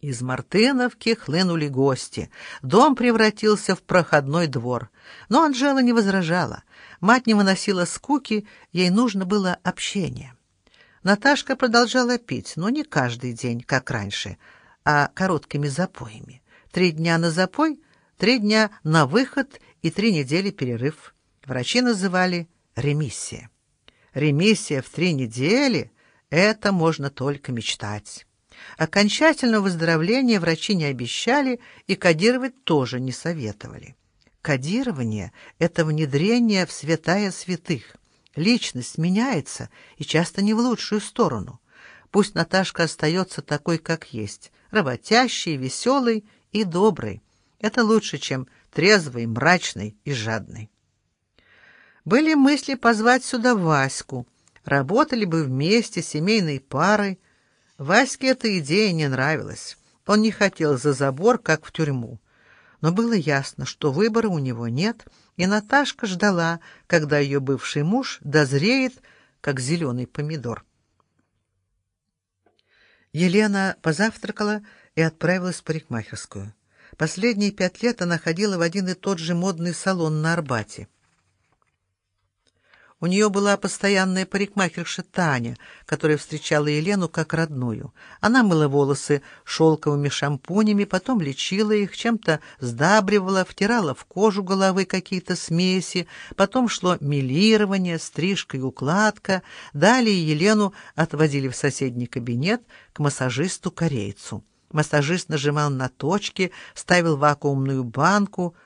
Из Мартыновки хлынули гости. Дом превратился в проходной двор. Но Анжела не возражала. Мать не выносила скуки, ей нужно было общение. Наташка продолжала пить, но не каждый день, как раньше, а короткими запоями. Три дня на запой, три дня на выход и три недели перерыв. Врачи называли ремиссия. Ремиссия в три недели — это можно только мечтать. Окончательного выздоровления врачи не обещали и кодировать тоже не советовали. Кодирование — это внедрение в святая святых. Личность меняется, и часто не в лучшую сторону. Пусть Наташка остается такой, как есть, работящей, веселой и доброй. Это лучше, чем трезвой, мрачной и жадной. Были мысли позвать сюда Ваську. Работали бы вместе, семейной парой, Ваське эта идея не нравилась. Он не хотел за забор, как в тюрьму. Но было ясно, что выбора у него нет, и Наташка ждала, когда ее бывший муж дозреет, как зеленый помидор. Елена позавтракала и отправилась в парикмахерскую. Последние пять лет она ходила в один и тот же модный салон на Арбате. У нее была постоянная парикмахерша Таня, которая встречала Елену как родную. Она мыла волосы шелковыми шампунями, потом лечила их, чем-то сдабривала, втирала в кожу головы какие-то смеси, потом шло милирование, стрижка и укладка. Далее Елену отводили в соседний кабинет к массажисту-корейцу. Массажист нажимал на точки, ставил вакуумную банку —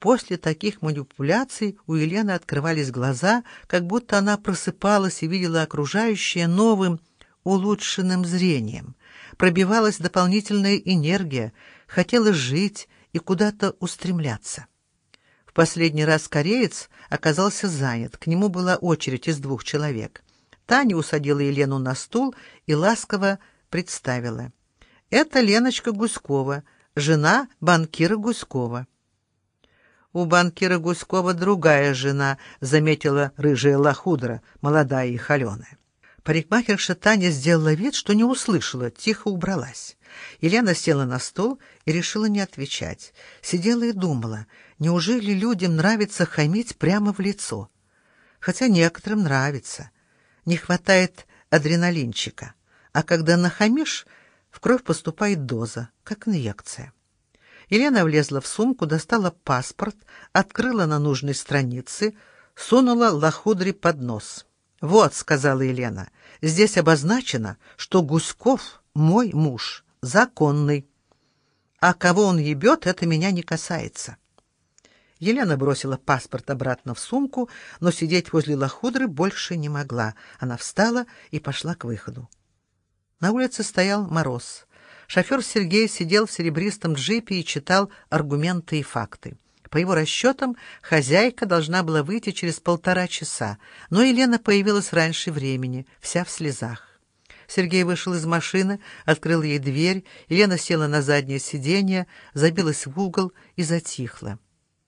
После таких манипуляций у Елены открывались глаза, как будто она просыпалась и видела окружающее новым, улучшенным зрением. Пробивалась дополнительная энергия, хотела жить и куда-то устремляться. В последний раз кореец оказался занят, к нему была очередь из двух человек. Таня усадила Елену на стул и ласково представила. «Это Леночка Гуськова, жена банкира Гуськова». «У банкира Гуськова другая жена», — заметила рыжая лохудра, молодая и холеная. Парикмахерша Таня сделала вид, что не услышала, тихо убралась. Елена села на стол и решила не отвечать. Сидела и думала, неужели людям нравится хамить прямо в лицо? Хотя некоторым нравится. Не хватает адреналинчика. А когда нахамишь, в кровь поступает доза, как инъекция. Елена влезла в сумку, достала паспорт, открыла на нужной странице, сунула лохудре под нос. «Вот», — сказала Елена, — «здесь обозначено, что Гуськов — мой муж, законный. А кого он ебет, это меня не касается». Елена бросила паспорт обратно в сумку, но сидеть возле лохудры больше не могла. Она встала и пошла к выходу. На улице стоял мороз. Шофер Сергей сидел в серебристом джипе и читал аргументы и факты. По его расчетам, хозяйка должна была выйти через полтора часа, но Елена появилась раньше времени, вся в слезах. Сергей вышел из машины, открыл ей дверь, Елена села на заднее сиденье, забилась в угол и затихла.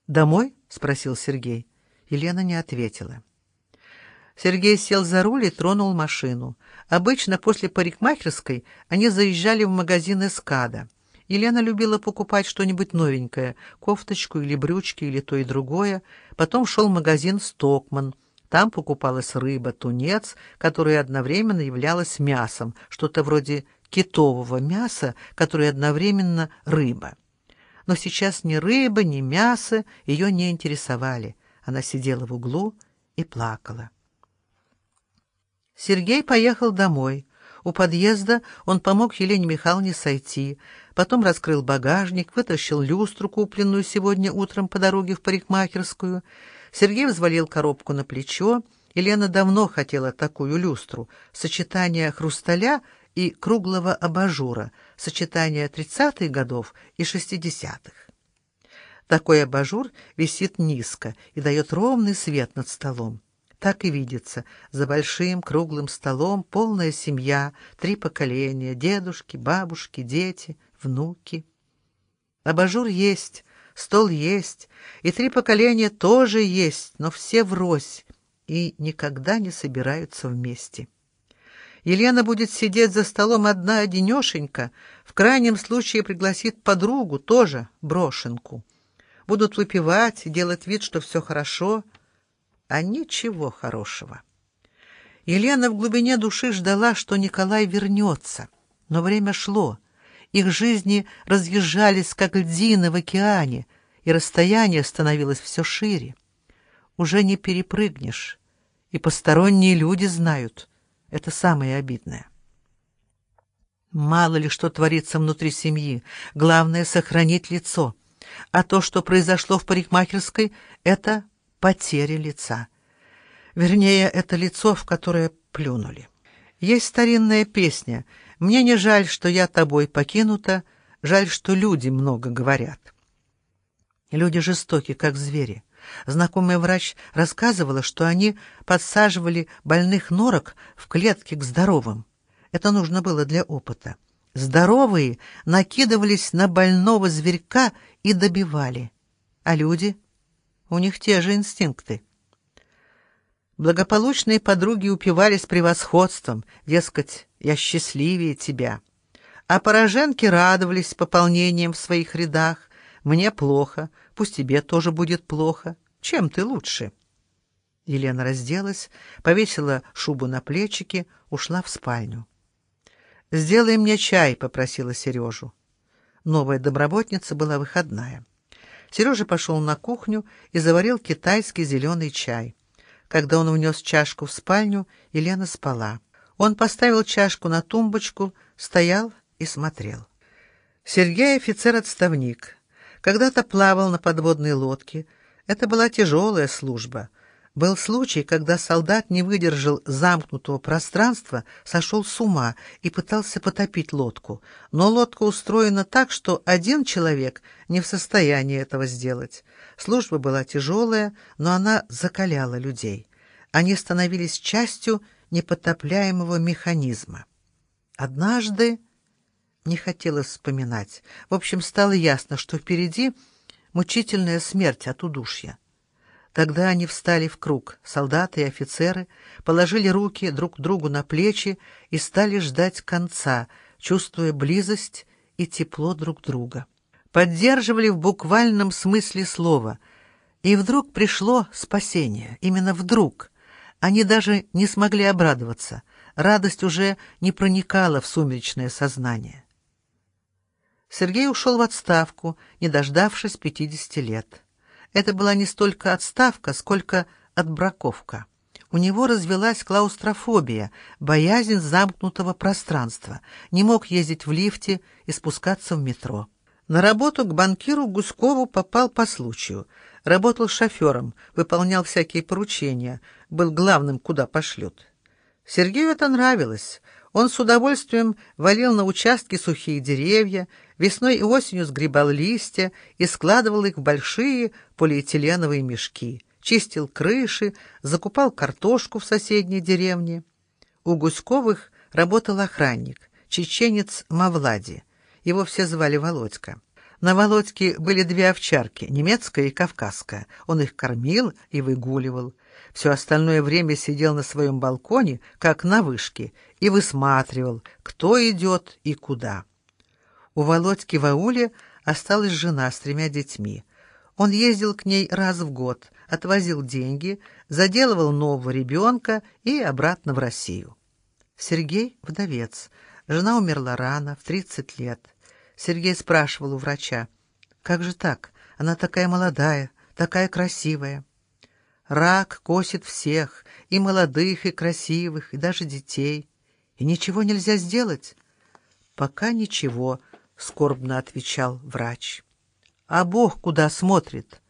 «Домой?» — спросил Сергей. Елена не ответила. Сергей сел за руль и тронул машину. Обычно после парикмахерской они заезжали в магазин «Эскада». Елена любила покупать что-нибудь новенькое, кофточку или брючки, или то и другое. Потом шел магазин «Стокман». Там покупалась рыба, тунец, которая одновременно являлась мясом, что-то вроде китового мяса, которое одновременно рыба. Но сейчас ни рыба, ни мясо ее не интересовали. Она сидела в углу и плакала. Сергей поехал домой. У подъезда он помог Елене Михайловне сойти, потом раскрыл багажник, вытащил люстру, купленную сегодня утром по дороге в парикмахерскую. Сергей взвалил коробку на плечо. Елена давно хотела такую люстру, сочетание хрусталя и круглого абажура, сочетание тридцатых годов и шестидесятых. Такой абажур висит низко и дает ровный свет над столом. Так и видится. За большим круглым столом полная семья, три поколения, дедушки, бабушки, дети, внуки. Абажур есть, стол есть, и три поколения тоже есть, но все врозь и никогда не собираются вместе. Елена будет сидеть за столом одна-одинешенька, в крайнем случае пригласит подругу, тоже брошенку. Будут выпивать делать вид, что все хорошо, а ничего хорошего. Елена в глубине души ждала, что Николай вернется, но время шло. Их жизни разъезжались, как льдины в океане, и расстояние становилось все шире. Уже не перепрыгнешь, и посторонние люди знают — это самое обидное. Мало ли что творится внутри семьи, главное — сохранить лицо. А то, что произошло в парикмахерской, — это потеря лица. Вернее, это лицо, в которое плюнули. Есть старинная песня «Мне не жаль, что я тобой покинута, жаль, что люди много говорят». Люди жестоки, как звери. Знакомый врач рассказывала, что они подсаживали больных норок в клетки к здоровым. Это нужно было для опыта. Здоровые накидывались на больного зверька и добивали. А люди? У них те же инстинкты. Благополучные подруги упивались превосходством, дескать, я счастливее тебя. А пораженки радовались пополнением в своих рядах. Мне плохо, пусть тебе тоже будет плохо. Чем ты лучше?» Елена разделась, повесила шубу на плечики, ушла в спальню. «Сделай мне чай», — попросила Сережу. Новая домработница была выходная. Сережа пошел на кухню и заварил китайский зеленый чай. Когда он внес чашку в спальню, Елена спала. Он поставил чашку на тумбочку, стоял и смотрел. Сергей — офицер-отставник. Когда-то плавал на подводной лодке — это была тяжелая служба. Был случай, когда солдат не выдержал замкнутого пространства, сошел с ума и пытался потопить лодку. Но лодка устроена так, что один человек не в состоянии этого сделать. Служба была тяжелая, но она закаляла людей. Они становились частью непотопляемого механизма. Однажды не хотелось вспоминать. В общем, стало ясно, что впереди мучительная смерть от удушья. Тогда они встали в круг, солдаты и офицеры, положили руки друг другу на плечи и стали ждать конца, чувствуя близость и тепло друг друга. Поддерживали в буквальном смысле слова. И вдруг пришло спасение. Именно вдруг. Они даже не смогли обрадоваться. Радость уже не проникала в сумеречное сознание. Сергей ушел в отставку, не дождавшись 50 лет. Это была не столько отставка, сколько отбраковка. У него развелась клаустрофобия, боязнь замкнутого пространства, не мог ездить в лифте и спускаться в метро. На работу к банкиру Гускову попал по случаю. Работал шофером, выполнял всякие поручения, был главным, куда пошлют. Сергею это нравилось. Он с удовольствием валил на участке сухие деревья, весной и осенью сгребал листья и складывал их в большие полиэтиленовые мешки, чистил крыши, закупал картошку в соседней деревне. У Гуськовых работал охранник, чеченец Мавлади. Его все звали Володька. На Володьке были две овчарки, немецкая и кавказская. Он их кормил и выгуливал. Все остальное время сидел на своем балконе, как на вышке, и высматривал, кто идет и куда. У Володьки в ауле осталась жена с тремя детьми. Он ездил к ней раз в год, отвозил деньги, заделывал нового ребенка и обратно в Россию. Сергей — вдовец. Жена умерла рано, в 30 лет. Сергей спрашивал у врача, «Как же так? Она такая молодая, такая красивая». Рак косит всех, и молодых, и красивых, и даже детей. И ничего нельзя сделать? Пока ничего, — скорбно отвечал врач. А Бог куда смотрит?